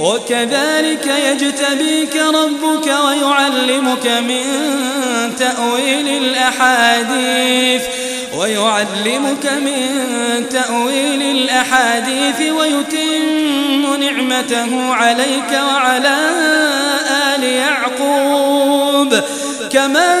وكذلك يجتبيك ربك ويعلمك من تأويل الأحاديث ويعلمك من تأويل الأحاديث ويتم نعمته عليك وعلى آل يعقوب. كما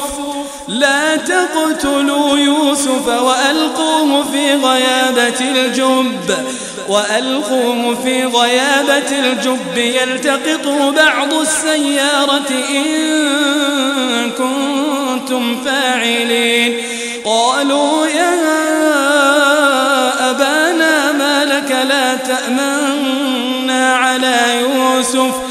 لا تقتلوا يوسف وألقوه في غيابة الجب. وألقوه في غيابة الجب. يلتقطه بعض السيارة إن كنتم فاعلين. قالوا يا أبانا ما لك لا تأمنا على يوسف.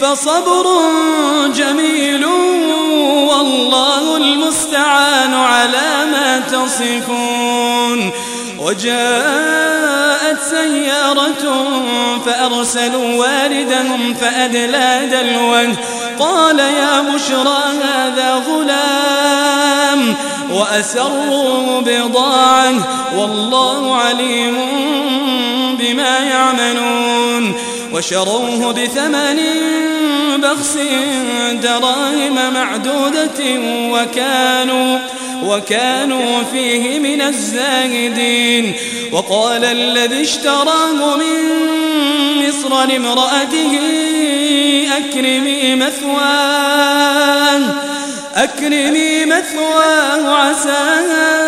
فصبر جميل والله المستعان على ما تصفون. وجاءت سيارة فأرسلوا واردهم فأدلى دلوه. قال يا بشرى هذا غلام وأسروا بضاعة. والله عليم بما يعملون. وشروه بثمن بخس دراهم معدودة وكانوا وكانوا فيه من الزاهدين. وقال الذي اشتراه من مصر لامرأته أكرمي مثواه أكرمي مثواه عسى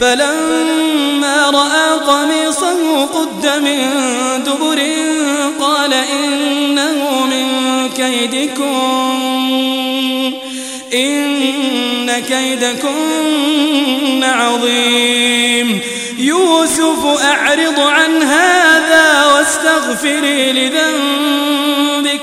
فلما رأى قميصه قد من دبر قال إنه من كيدكم إن كيدكن عظيم. يوسف أعرض عن هذا واستغفري لذنبك.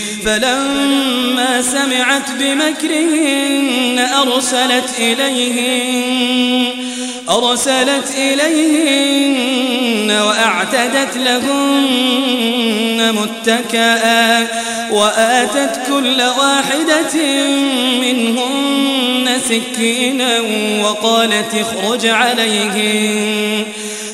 فلما سمعت بمكرهن أرسلت إليهن أرسلت إليهن وأعتدت لهن متكئا وآتت كل واحدة منهن سكينا وقالت اخرج عليهن.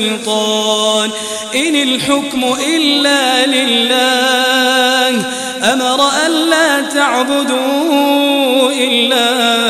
سلطان إن الحكم إلا لله. أمر ألا تعبدوا إلا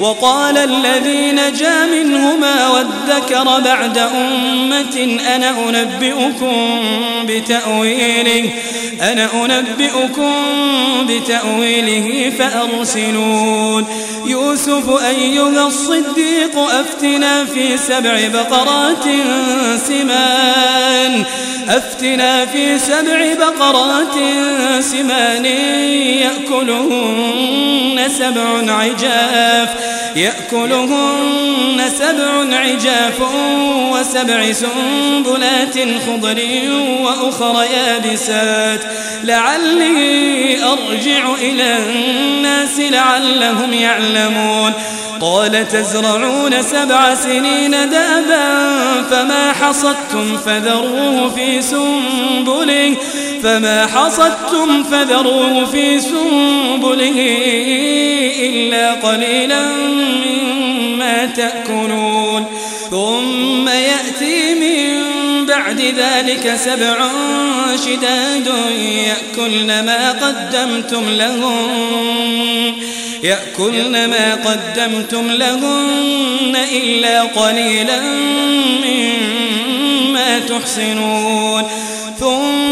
وقال الذي نجا منهما وادكر بعد أمة أنا أنبئكم بتأويله. أنا أنبئكم بتأويله فأرسلون. يوسف أيها الصديق أفتنا في سبع بقرات سمان. أفتنا في سبع بقرات سمان يأكلهن سبع عجاف. يأكلهن سبع عجاف وسبع سنبلات خضر وأخر يابسات. لعلي أرجع إلى الناس لعلهم يعلمون. قال تزرعون سبع سنين دابا فما حصدتم فذروه في سنبله. فما حصدتم فذروه في سنبله إلا قليلا مما تأكلون. ثم يأتي من بعد ذلك سبع شداد يأكلن ما قدمتم لهم يأكلن ما قدمتم لهن إلا قليلا مما تحسنون. ثم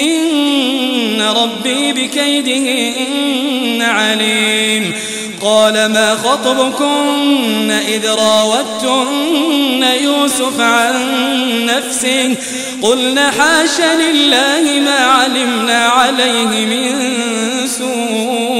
إن ربي بكيدهن عليم. قال ما خطبكن إذ راوتن يوسف عن نفسه؟ قلنا حاش لله ما علمنا عليه من سوء.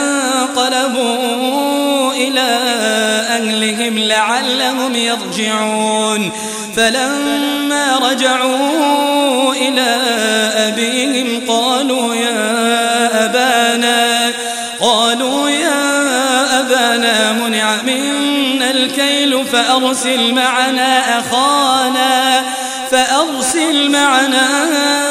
انقلبوا إلى أهلهم لعلهم يرجعون فلما رجعوا إلى أبيهم قالوا يا أبانا قالوا يا أبانا منع منا الكيل فأرسل معنا أخانا فأرسل معنا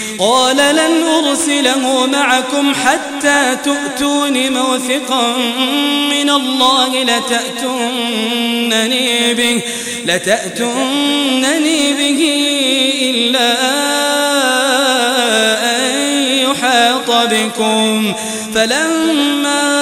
قال لن أرسله معكم حتى تؤتون موثقا من الله لتأتونني به لتأتونني به إلا أن يحاط بكم. فلما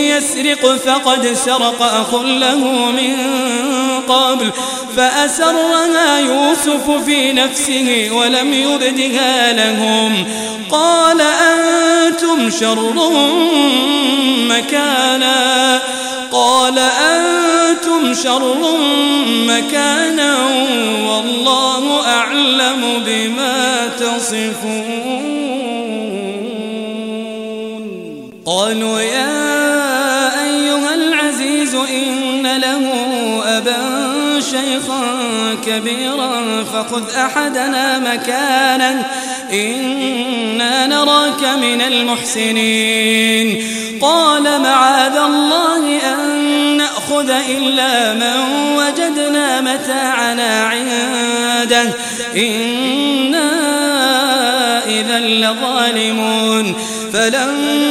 يسرق فقد سرق أخ له من قبل فأسرها يوسف في نفسه ولم يبدها لهم قال أنتم شر مكانا قال أنتم شر مكانا والله أعلم بما تصفون قالوا يا إن له أبا شيخا كبيرا فخذ أحدنا مكانا. إنا نراك من المحسنين. قال معاذ الله أن نأخذ إلا من وجدنا متاعنا عنده. إنا إذا لظالمون. فلما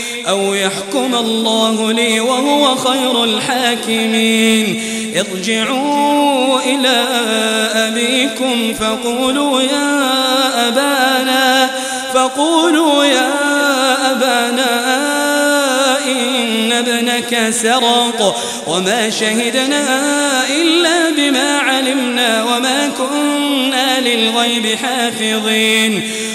أو يحكم الله لي وهو خير الحاكمين. ارجعوا إلى أبيكم فقولوا يا أبانا فقولوا يا أبانا إن ابنك سرق وما شهدنا إلا بما علمنا وما كنا للغيب حافظين.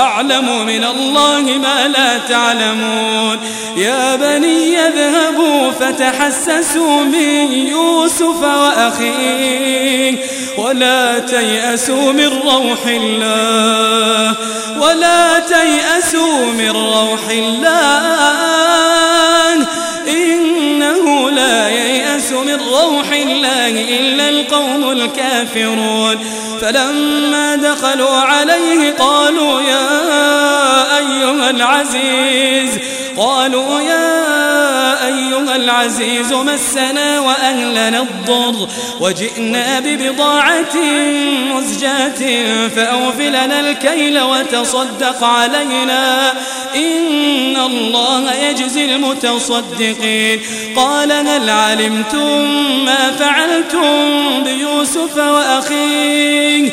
وأعلم من الله ما لا تعلمون. يا بني اذهبوا فتحسسوا من يوسف وأخيه. ولا تيأسوا من روح الله. ولا تيأسوا من روح الله. إنه لا ييأس من روح الله إلا القوم الكافرون. فلما دخلوا عليه قالوا يا العزيز. قالوا يا أيها العزيز مسنا وأهلنا الضر وجئنا ببضاعة مزجاة فأوفلنا الكيل وتصدق علينا. إن الله يجزي المتصدقين. قال هل علمتم ما فعلتم بيوسف وأخيه؟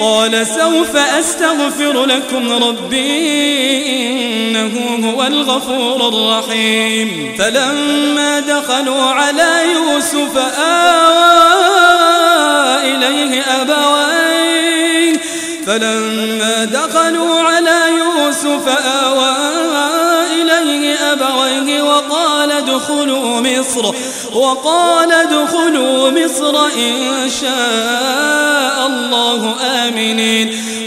قال سوف أستغفر لكم ربي إنه هو الغفور الرحيم. فلما دخلوا على يوسف آوى إليه أبويه. فلما دخلوا على يوسف آوى ادخلوا مصر وقال ادخلوا مصر إن شاء الله آمنين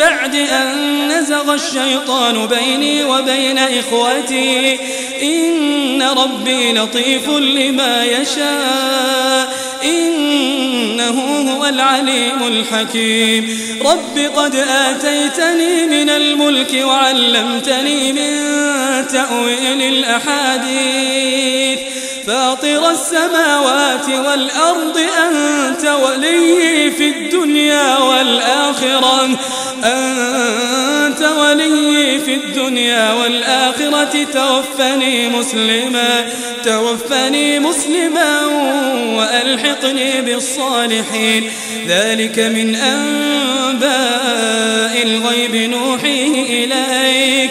بعد أن نزغ الشيطان بيني وبين إخوتي. إن ربي لطيف لما يشاء. إنه هو العليم الحكيم. رب قد آتيتني من الملك وعلمتني من تأويل الأحاديث. فاطر السماوات والأرض أنت ولي في الدنيا والآخرة. أنت ولي في الدنيا والآخرة توفني مسلما توفني مسلما وألحقني بالصالحين. ذلك من أنباء الغيب نوحيه إليك.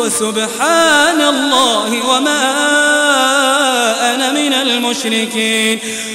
وسبحان الله وما أنا من المشركين.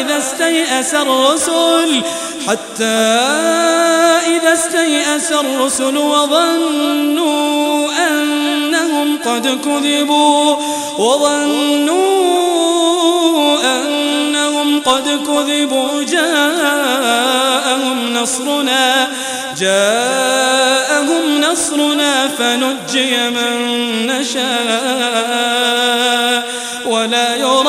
إذا استيأس الرسل حتى إذا استيأس الرسل وظنوا أنهم قد كذبوا وظنوا أنهم قد كذبوا جاءهم نصرنا جاءهم نصرنا فنجي من نشاء.